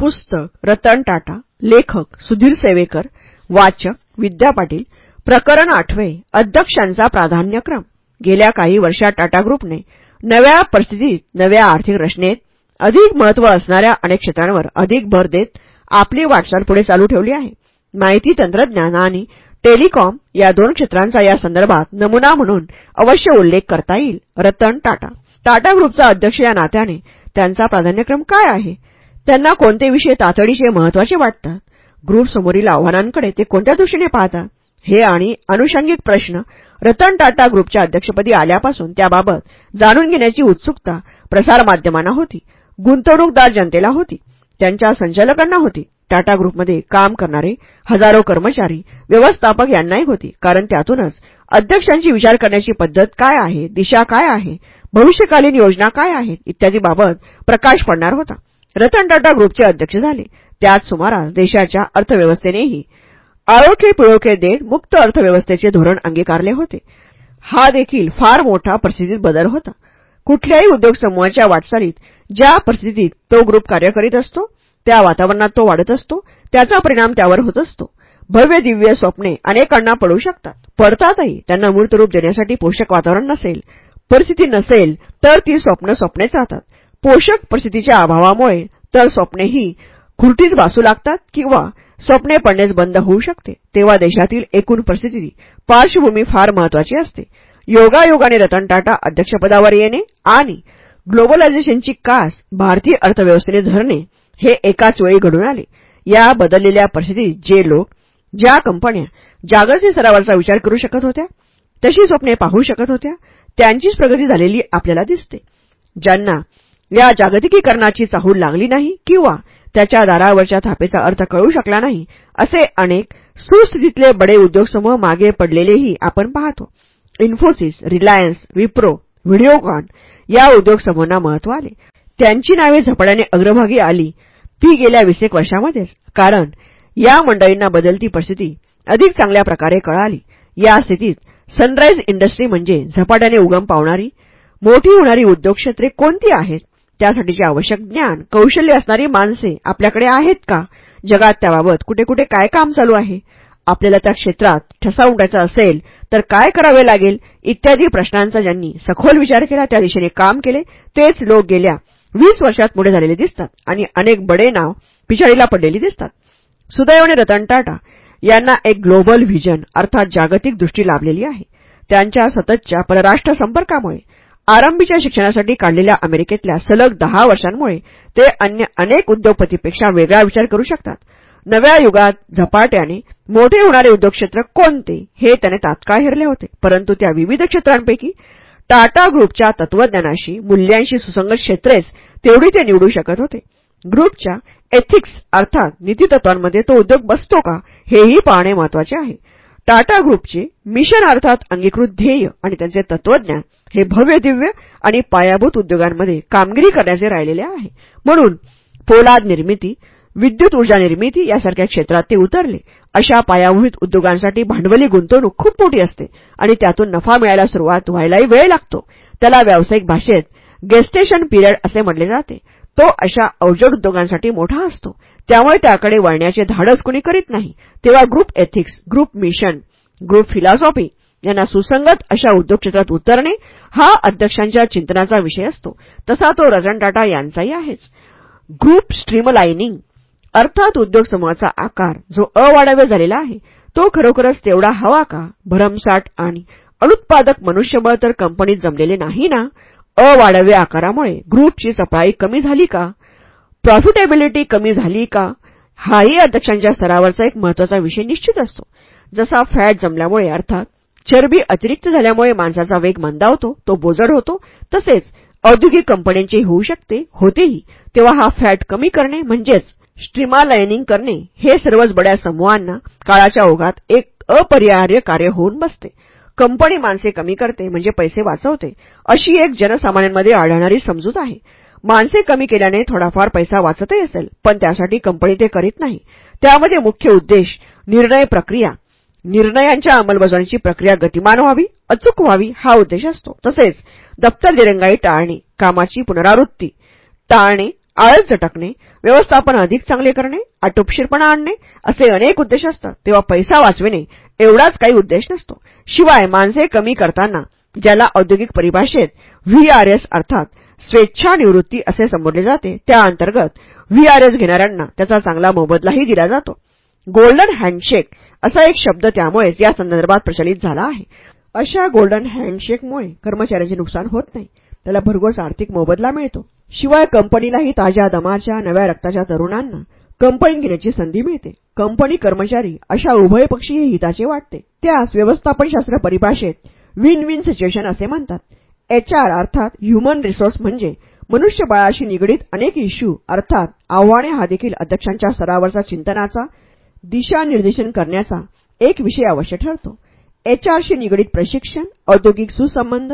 पुस्तक रतन टाटा लेखक सुधीर सेवेकर वाचक विद्या पाटील प्रकरण आठवे अध्यक्षांचा प्राधान्यक्रम. गेल्या काही वर्षात टाटा ग्रुपने नव्या परिस्थितीत नव्या आर्थिक रचनेत अधिक महत्त्व असणाऱ्या अनेक क्षेत्रांवर अधिक भर देत आपली वाटचाल पुढे चालू ठेवली आहे. माहिती तंत्रज्ञान आणि टेलिकॉम या दोन क्षेत्रांचा या संदर्भात नमुना म्हणून अवश्य उल्लेख करता येईल. रतन टाटा. टाटा ग्रुपचा अध्यक्ष या नात्याने त्यांचा प्राधान्यक्रम काय आहे? त्यांना कोणते विषय तातडीचे महत्त्वाचे वाटतात? ग्रुपसमोरील आव्हानांकडे ते कोणत्या दृष्टीने पाहतात? हे आणि अनुषंगिक प्रश्न रतन टाटा ग्रुपच्या अध्यक्षपदी आल्यापासून त्याबाबत जाणून घेण्याची उत्सुकता प्रसारमाध्यमांना होती. गुंतवणूकदार जनतेला होती. त्यांच्या संचालकांना होती. टाटा ग्रुपमध्ये काम करणारे हजारो कर्मचारी व्यवस्थापक यांनाही होती. कारण त्यातूनच अध्यक्षांची विचार करण्याची पद्धत काय आहे? दिशा काय आहे? भविष्यकालीन योजना काय आहेत? इत्यादी बाबत प्रकाश पडणार होता. रतन टाटा ग्रुपचे अध्यक्ष झाले. त्याच सुमारास देशाच्या अर्थव्यवस्थेनेही आळोखे पिळोखे देत मुक्त अर्थव्यवस्थेचे धोरण अंगीकारले होते. हा देखील फार मोठा परिस्थितीत बदल होता. कुठल्याही उद्योग समूहाच्या वाटचालीत ज्या परिस्थितीत तो ग्रुप कार्य करीत असतो त्या वातावरणात तो वाढत असतो त्याचा परिणाम त्यावर होत असतो. भव्य दिव्य स्वप्ने अनेकांना पडू शकतात. पडतातही त्यांना मूर्तरूप देण्यासाठी पोषक वातावरण नसेल. परिस्थिती नसेल तर ती स्वप्न स्वप्नेच राहतात. पोषक परिस्थितीच्या अभावामुळे तर स्वप्नेही खुरटीच भासू लागतात किंवा स्वप्ने पडणेच बंद होऊ शकते. तेव्हा देशातील एकूण परिस्थिती पार्श्वभूमी फार महत्वाची असते. योगायोगाने रतन टाटा अध्यक्षपदावर येणे आणि ग्लोबलायझेशनची कास भारतीय अर्थव्यवस्थेने धरणे हे एकाच वेळी घडून आले. या बदललेल्या परिस्थितीत जे लोक ज्या कंपन्या जागतिक स्तरावरचा विचार करू शकत होत्या तशी स्वप्ने पाहू शकत होत्या त्यांचीच प्रगती झालेली आपल्याला दिसते. ज्यांना या जागतिकीकरणाची चाहूल लागली नाही किंवा त्याच्या दारावरच्या थापेचा अर्थ कळू शकला नाही असे अनेक सुस्थितीतले बडे उद्योगसमूह मागे पडलेलेही आपण पाहतो. इन्फोसिस रिलायन्स विप्रो व्हिडिओकॉन या उद्योगसमूहांना महत्त्व आले. त्यांची नावे झपाट्याने अग्रभागी आली ती गेल्या वीसेक वर्षामध्येच कारण या मंडळींना बदलती परिस्थिती अधिक चांगल्या प्रकारे कळाली. या स्थितीत सनराईज इंडस्ट्री म्हणजे झपाट्याने उगम पावणारी मोठी होणारी उद्योग क्षेत्रे कोणती आहेत? त्यासाठीचे आवश्यक ज्ञान कौशल्य असणारी माणसे आपल्याकडे आहेत का? जगात त्याबाबत कुठे कुठे काय काम चालू आहे? आपल्याला त्या क्षेत्रात ठसा उमटायचा असेल तर काय करावे लागेल? इत्यादी प्रश्नांचा ज्यांनी सखोल विचार केला त्या दिशेने काम केले तेच लोक गेल्या वीस वर्षात पुढे झालेले दिसतात आणि अनेक बडे नाव पिछाडीला पडलेली दिसतात. सुदैवाने रतन टाटा यांना एक ग्लोबल व्हिजन अर्थात जागतिक दृष्टी लाभलेली आहे. त्यांच्या सततच्या परराष्ट्र संपर्कामुळे आरंभीच्या शिक्षणासाठी काढलेल्या अमेरिकेतल्या सलग दहा वर्षांमुळे ते अन्य अनेक उद्योगपतीपेक्षा वेगळा विचार करू शकतात. नव्या युगात झपाट्याने मोठे होणारे उद्योग क्षेत्र कोणते हे त्याने तात्काळ हेरले होते. परंतु त्या विविध क्षेत्रांपैकी टाटा ग्रुपच्या तत्वज्ञानाशी मूल्यांशी सुसंगत क्षेत्रेच तेवढी ते निवडू शकत होते. ग्रुपच्या एथिक्स अर्थात नीतीतत्वांमध्ये तो उद्योग बसतो का हेही पाहणे महत्त्वाचे आहे. टाटा ग्रुपचे मिशन अर्थात अंगीकृत ध्येय आणि त्यांचे तत्वज्ञान हे भव्य दिव्य आणि पायाभूत उद्योगांमध्ये कामगिरी करण्याचे राहिलेले आहे. म्हणून पोलाद निर्मिती विद्युत ऊर्जा निर्मिती यासारख्या क्षेत्रात ते उतरले. अशा पायाभूत उद्योगांसाठी भांडवली गुंतवणूक खूप मोठी असते आणि त्यातून नफा मिळायला सुरुवात व्हायलाही वेळ लागतो. त्याला व्यावसायिक भाषेत गेस्टेशन पिरियड असे म्हटले जाते. तो अशा अवजड उद्योगांसाठी मोठा असतो. त्यामुळे त्याकडे वळण्याचे धाडस कुणी करीत नाही. तेव्हा group ethics group mission group philosophy यांना सुसंगत अशा उद्योग क्षेत्रात उतरणे हा अध्यक्षांच्या चिंतनाचा विषय असतो. तसा तो रतन टाटा यांचाही आहेच. ग्रुप स्ट्रीमलाइनिंग अर्थात उद्योग समूहाचा आकार जो अवाढव्य झालेला आहे तो खरोखरच तेवढा हवा का? भरमसाट आणि अनुत्पादक मनुष्यबळ तर कंपनीत जमलेले नाही ना? अवाढव्य आकारामुळे ग्रुपची सफाई कमी झाली का? प्रॉफिटेबिलिटी कमी झाली का? हाही अध्यक्षांच्या स्तरावरचा एक महत्त्वाचा विषय निश्चित असतो. जसा फॅट जमल्यामुळे अर्थात चरबी अतिरिक्त झाल्यामुळे माणसाचा वेग मंदावतो तो बोजड होतो तसेच औद्योगिक कंपन्यांची होऊ शकते होतेही. तेव्हा हा फॅट कमी करणे म्हणजेच स्ट्रीमालायनिंग करणे हे सर्वच बड्या समूहांना काळाच्या ओघात एक अपरिहार्य कार्य होऊन बसते. कंपनी माणसे कमी करते म्हणजे पैसे वाचवते अशी एक जनसामान्यांमध्ये आढळणारी समजूत आहे. माणसे कमी केल्याने थोडाफार पैसा वाचतही असेल पण त्यासाठी कंपनी ते करीत नाही. त्यामध्ये मुख्य उद्देश निर्णय प्रक्रिया. निर्णयांच्या अंमलबजावणीची प्रक्रिया गतिमान व्हावी अचूक व्हावी हा उद्देश असतो. तसेच दप्तर दिरंगाई टाळणे कामाची पुनरावृत्ती. टाळणे आळस झटकणे व्यवस्थापन अधिक चांगले करणे आटोपशीरपणा आणणे असे अनेक उद्देश असतात. तेव्हा पैसा वाचविणे एवढाच काही उद्देश नसतो. शिवाय माणसे कमी करताना ज्याला औद्योगिक परिभाषेत व्हीआरएस अर्थात स्वेच्छानिवृत्ती असे संबोधले जाते त्या अंतर्गत व्हीआरएस घेणाऱ्यांना त्याचा चांगला मोबदलाही दिला जातो. गोल्डन हँडशेक असा एक शब्द त्यामुळेच या संदर्भात प्रचलित झाला आहे. अशा गोल्डन हँडशेकमुळे कर्मचाऱ्याचे नुकसान होत नाही. त्याला भरघोस आर्थिक मोबदला मिळतो. शिवाय कंपनीलाही ताज्या दमाच्या नव्या रक्ताच्या तरुणांना कंपनी घेण्याची संधी मिळते. कंपनी कर्मचारी अशा उभयपक्षीय हिताचे वाटते. त्यास व्यवस्थापनशास्त्र परिभाषेत विन विन सिच्युएशन असे म्हणतात. एचआर अर्थात ह्युमन रिसोर्स म्हणजे मनुष्यबळाशी निगडीत अनेक इश्यू अर्थात आव्हाने हा देखील अध्यक्षांच्या स्तरावरचा चिंतनाचा दिशानिर्देशन करण्याचा एक विषय अवश्य ठरतो. एचआरशी निगडीत प्रशिक्षण औद्योगिक सुसंबंध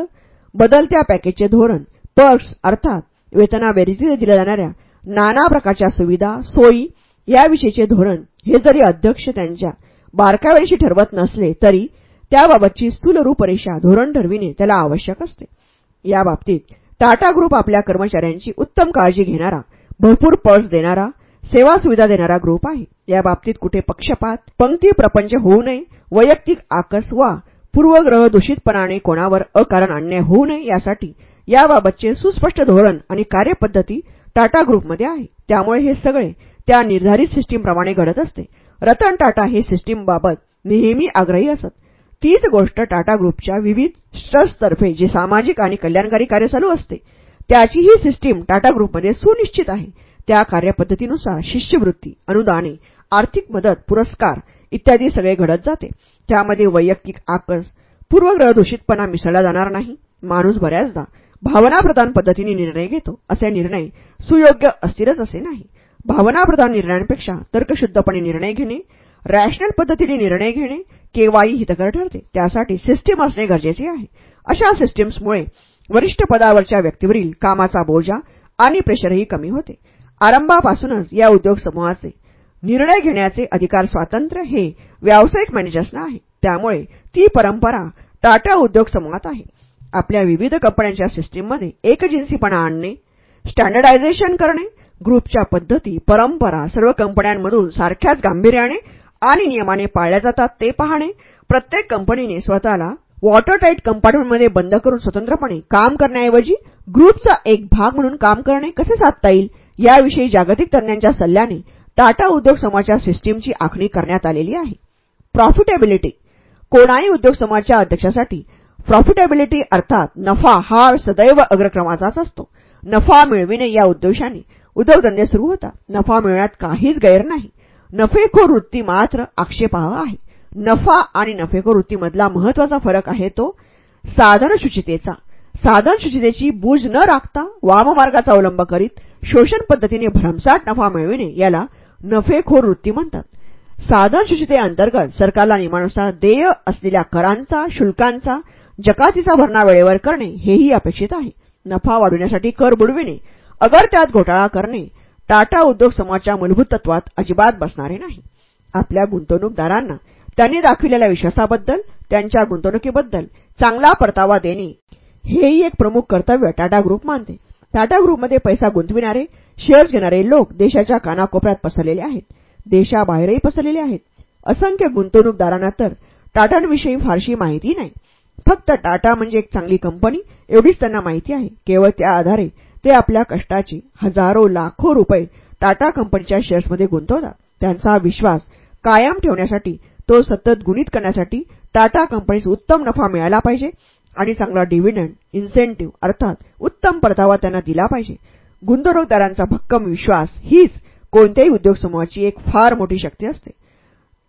बदलत्या पॅकेजचे धोरण पर्क्स अर्थात वेतनाव्यतिरिक्त दिल्या जाणाऱ्या नाना प्रकारच्या सुविधा सोयी याविषयीचे धोरण हे जरी अध्यक्ष त्यांच्या बारकावेळीशी ठरवत नसले तरी त्याबाबतची स्थूल रूपरेषा धोरण ठरविणे त्याला आवश्यक असते. याबाबतीत टाटा ग्रुप आपल्या कर्मचाऱ्यांची उत्तम काळजी घेणारा भरपूर पर्स देणारा सेवा सुविधा देणारा ग्रुप आहे. याबाबतीत कुठे पक्षपात पंक्ती प्रपंच होऊ नये वैयक्तिक आकस वा पूर्वग्रह दूषितपणाने कोणावर अकारण अन्याय होऊ नये यासाठी याबाबतचे सुस्पष्ट धोरण आणि कार्यपद्धती टाटा ग्रुपमध्ये आहे. त्यामुळे हे सगळे त्या निर्धारित सिस्टीमप्रमाणे घडत असते. रतन टाटा हे सिस्टीमबाबत नेहमी आग्रही असत. तीच गोष्ट टाटा ग्रुपच्या विविध ट्रस्टतर्फे जे सामाजिक आणि कल्याणकारी कार्य चालू असते त्याची ही सिस्टीम टाटा ग्रुपमध्ये सुनिश्चित आहे. त्या कार्यपद्धतीनुसार शिष्यवृत्ती अनुदाने आर्थिक मदत पुरस्कार इत्यादी सगळे घडत जाते. त्यामध्ये वैयक्तिक आकस पूर्वग्रह दूषितपणा मिसळला जाणार नाही. माणूस बऱ्याचदा भावनाप्रधान पद्धतीने निर्णय घेतो असे निर्णय सुयोग्य असतीलच असे नाही. भावनाप्रधान निर्णयांपेक्षा तर्कशुद्धपणे निर्णय घेणे रॅशनल पद्धतीने निर्णय घेणे केव्हाही हितकर ठरते. त्यासाठी सिस्टीम असणे गरजेचे आहे. अशा सिस्टीम्समुळे वरिष्ठ पदावरच्या व्यक्तीवरील कामाचा बोजा आणि प्रेशरही कमी होते. आरंभापासूनच या उद्योग समूहाचे निर्णय घेण्याचे अधिकार स्वातंत्र्य हे व्यावसायिक मॅनेजर्सना आहे. त्यामुळे ती परंपरा टाटा उद्योग समूहात आहे. आपल्या विविध कंपन्यांच्या सिस्टीममध्ये एकजिन्सीपणा आणणे स्टँडर्डायझेशन करणे ग्रुपच्या पद्धती परंपरा सर्व कंपन्यांमधून सारख्याच गांभीर्याने आणि नियमाने पाळल्या जातात ते पाहणे प्रत्येक कंपनीने स्वतःला वॉटरटाईट कंपार्टमेंटमध्ये बंद करून स्वतंत्रपणे काम करण्याऐवजी ग्रुपचा एक भाग म्हणून काम करणे कसे साधता येईल याविषयी जागतिक तज्ञांच्या सल्ल्याने टाटा उद्योग समूहाच्या सिस्टीमची आखणी करण्यात आलेली आहे. प्रॉफिटेबिलिटी कोणाही उद्योग समूहाच्या अध्यक्षासाठी प्रॉफिटेबिलिटी अर्थात नफा हा सदैव अग्रक्रमाचाच असतो. नफा मिळविणे या उद्देशाने उद्योगधंदे सुरू होतात. नफा मिळण्यात काहीच गैर नाही. नफेखोर वृत्ती मात्र आक्षेपाह आहे. नफा आणि नफेखोर वृत्तीमधला महत्त्वाचा फरक आहे तो साधनशुचितेचा साधनशुचितेची बूज न राखता वाममार्गाचा अवलंब करीत शोषण पद्धतीने भरमसाट नफा मिळविणे याला नफेखोर वृत्ती म्हणतात. साधनशुचितेअंतर्गत सरकारला नियमानुसार देय असलेल्या करांचा शुल्कांचा जकातीचा भरणा वेळेवर करणे हेही अपेक्षित आहे. नफा वाढविण्यासाठी कर बुडविणे अगर त्यात घोटाळा करणे टाटा उद्योग समूहाच्या मूलभूत तत्वात अजिबात बसणारे नाही. आपल्या गुंतवणूकदारांना त्यांनी दाखविलेल्या विश्वासाबद्दल त्यांच्या गुंतवणुकीबद्दल चांगला परतावा देणे हेही एक प्रमुख कर्तव्य टाटा ग्रुप मानते. टाटा ग्रुपमध्ये पैसा गुंतविणारे शेअर्स घेणारे लोक देशाच्या कानाकोपऱ्यात पसरलेले आहेत. देशाबाहेरही पसरलेले आहेत. असंख्य गुंतवणूकदारांना तर टाटांविषयी फारशी माहिती नाही. फक्त टाटा म्हणजे एक चांगली कंपनी एवढीच त्यांना माहिती आहे. केवळ त्या आधारे ते आपल्या कष्टाचे हजारो लाखो रुपये टाटा कंपनीच्या शेअर्समध्ये गुंतवतात. त्यांचा विश्वास कायम ठेवण्यासाठी तो सतत गुणित करण्यासाठी टाटा कंपनीस उत्तम नफा मिळाला पाहिजे आणि चांगला डिव्हिडंड इन्सेंटिव्ह अर्थात उत्तम परतावा त्यांना दिला पाहिजे. गुंतवणूकदारांचा भक्कम विश्वास हीच कोणत्याही उद्योग समूहाची एक फार मोठी शक्ती असते.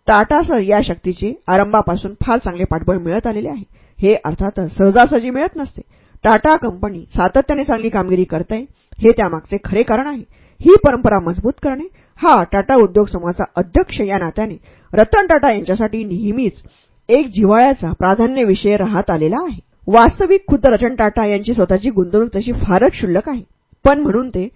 टाटासह या शक्तीचे आरंभापासून फार चांगले पाठबळ मिळत आलेले आहे. हे अर्थातच सहजासहजी मिळत नसते. टाटा कंपनी सातत्याने चांगली कामगिरी करते हे त्यामागचे खरे कारण आहे. ही परंपरा मजबूत करणे हा टाटा उद्योग समूहाचा अध्यक्ष या नात्याने रतन टाटा यांच्यासाठी नेहमीच एक जिव्हाळ्याचा प्राधान्य विषय राहत आलेला आहे. वास्तविक खुद्द रतन टाटा यांची स्वतःची गुंतवणूक तशी फारच क्षुल्लक आहे. पण म्हणून ते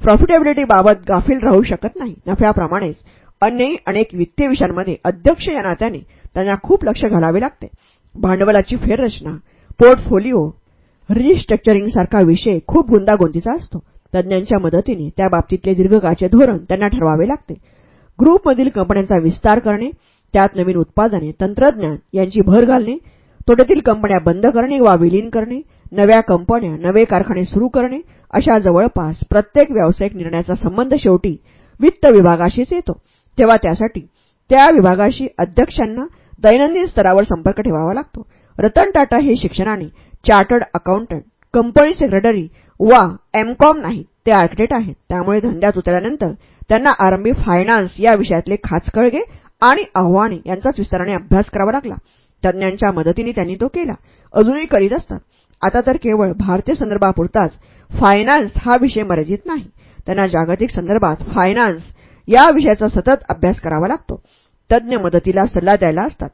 प्रॉफिटेबिलिटीबाबत गाफील राहू शकत नाही. नफ्याप्रमाणेच अन्यही अनेक वित्तीय विषयांमध्ये अध्यक्ष या नात्याने त्यांना खूप लक्ष घालावे लागते. भांडवलाची फेररचना पोर्टफोलिओ रिस्ट्रक्चरिंगसारखा विषय खूप गुंतागुंतीचा असतो. तज्ज्ञांच्या मदतीने त्या बाबतीतले दीर्घकाळचे धोरण त्यांना ठरवावे लागते. ग्रुपमधील कंपन्यांचा विस्तार करणे त्यात नवीन उत्पादने तंत्रज्ञान यांची भर घालणे तोट्यातील कंपन्या बंद करणे वा विलीन करणे नव्या कंपन्या नवे कारखाने सुरू करणे अशा जवळपास प्रत्येक व्यावसायिक निर्णयाचा संबंध शेवटी वित्त विभागाशीच येतो. तेव्हा त्यासाठी त्या विभागाशी अध्यक्षांना दैनंदिन स्तरावर संपर्क ठेवावा लागतो. रतन टाटा हे शिक्षणाने चार्टर्ड अकाउंटंट कंपनी सेक्रेटरी वा एमकॉम नाहीत ते आर्किटेक्ट आहेत. त्यामुळे धंद्यात उतरल्यानंतर त्यांना आरंभी फायनान्स या विषयातले खाचकळगे आणि आव्हाने यांचाच विस्ताराने अभ्यास करावा लागला. तज्ज्ञांच्या मदतीने त्यांनी तो केला. अजूनही करीत असतात. आता तर केवळ भारतीय संदर्भापुरताच फायनान्स हा विषय मर्यादित नाही. त्यांना जागतिक संदर्भात फायनान्स या विषयाचा सतत अभ्यास करावा लागतो. तज्ज्ञ मदतीला सल्ला द्यायला असतात.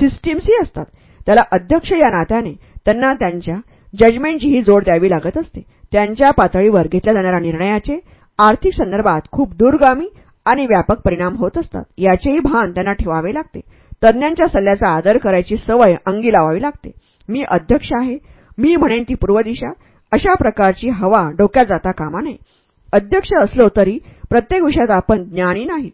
सिस्टीम्सही असतात. त्याला अध्यक्ष या नात्याने त्यांना त्यांच्या जजमेंटचीही जोड द्यावी लागत असते. त्यांच्या पातळीवर घेतल्या जाणाऱ्या निर्णयाचे आर्थिक संदर्भात खूप दूरगामी आणि व्यापक परिणाम होत असतात. याचेही भान त्यांना ठेवावे लागते. तज्ज्ञांच्या सल्ल्याचा आदर करायची सवय अंगी लावावी लागते. मी अध्यक्ष आहे. मी म्हणेन ती पूर्व दिशा अशा प्रकारची हवा डोक्यात जाता कामा नये अध्यक्ष असलो तरी प्रत्येक विषयात आपण ज्ञानी नाही.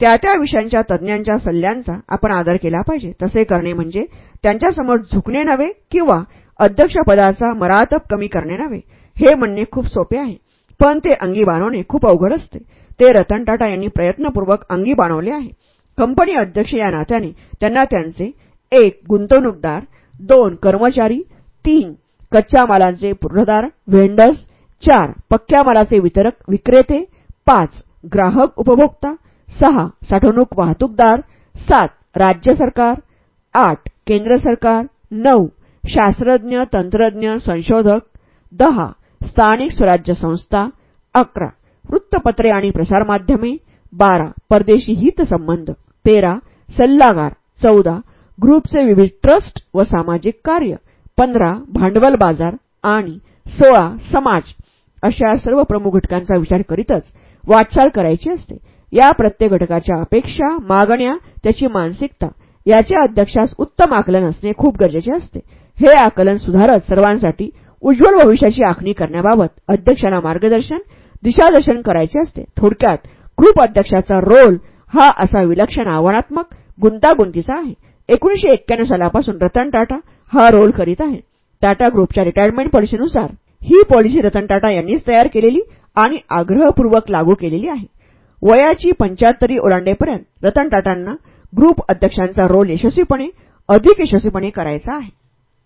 त्या त्या विषयांच्या तज्ज्ञांच्या सल्ल्यांचा आपण आदर केला पाहिजे. तसे करणे म्हणजे त्यांच्यासमोर झुकणे नव्हे किंवा अध्यक्षपदाचा मरातब कमी करणे नव्हे. हे म्हणणे खूप सोपे आहे. पण ते अंगी बाणवणे खूप अवघड असते. ते रतन टाटा यांनी प्रयत्नपूर्वक अंगी बाणवले आहे. कंपनी अध्यक्ष या नात्याने त्यांना त्यांचे एक गुंतवणूकदार दोन कर्मचारी तीन कच्च्या मालांचे पुरवठादार व्हेंडर्स चार पक्क्या मालाचे वितरक विक्रेते पाच ग्राहक उपभोक्ता सहा साठवणूक वाहतूकदार सात राज्य सरकार आठ केंद्र सरकार नऊ शास्त्रज्ञ तंत्रज्ञ संशोधक दहा स्थानिक स्वराज्य संस्था अकरा वृत्तपत्रे आणि प्रसारमाध्यमे बारा परदेशी हितसंबंध तेरा सल्लागार चौदा ग्रुपचे विविध ट्रस्ट व सामाजिक कार्य. पंधरा भांडवल बाजार आणि सोळा समाज अशा सर्व प्रमुख घटकांचा विचार करीतच वाटचाल करायची असते. या प्रत्येक घटकाच्या अपेक्षा मागण्या त्याची मानसिकता याचे अध्यक्षास उत्तम आकलन असणे खूप गरजेचे असते. हे आकलन सुधारत सर्वांसाठी उज्ज्वल भविष्याची आखणी करण्याबाबत अध्यक्षांना मार्गदर्शन दिशादर्शन करायचे असते. थोडक्यात ग्रुप अध्यक्षाचा रोल हा असा विलक्षण आव्हानात्मक गुंतागुंतीचा आहे. एकोणीशे एक्क्याण्णव सालापासून रतन टाटा हा रोल करीत आहे. टाटा ग्रुपच्या रिटायरमेंट पॉलिसीनुसार ही पॉलिसी रतन टाटा यांनीच तयार केलेली आणि आग्रहपूर्वक लागू केलेली आहे. वयाची पंच्याहत्तरी ओलांडेपर्यंत रतन टाटांना ग्रुप अध्यक्षांचा रोल यशस्वीपणे अधिक यशस्वीपणे करायचा आहे.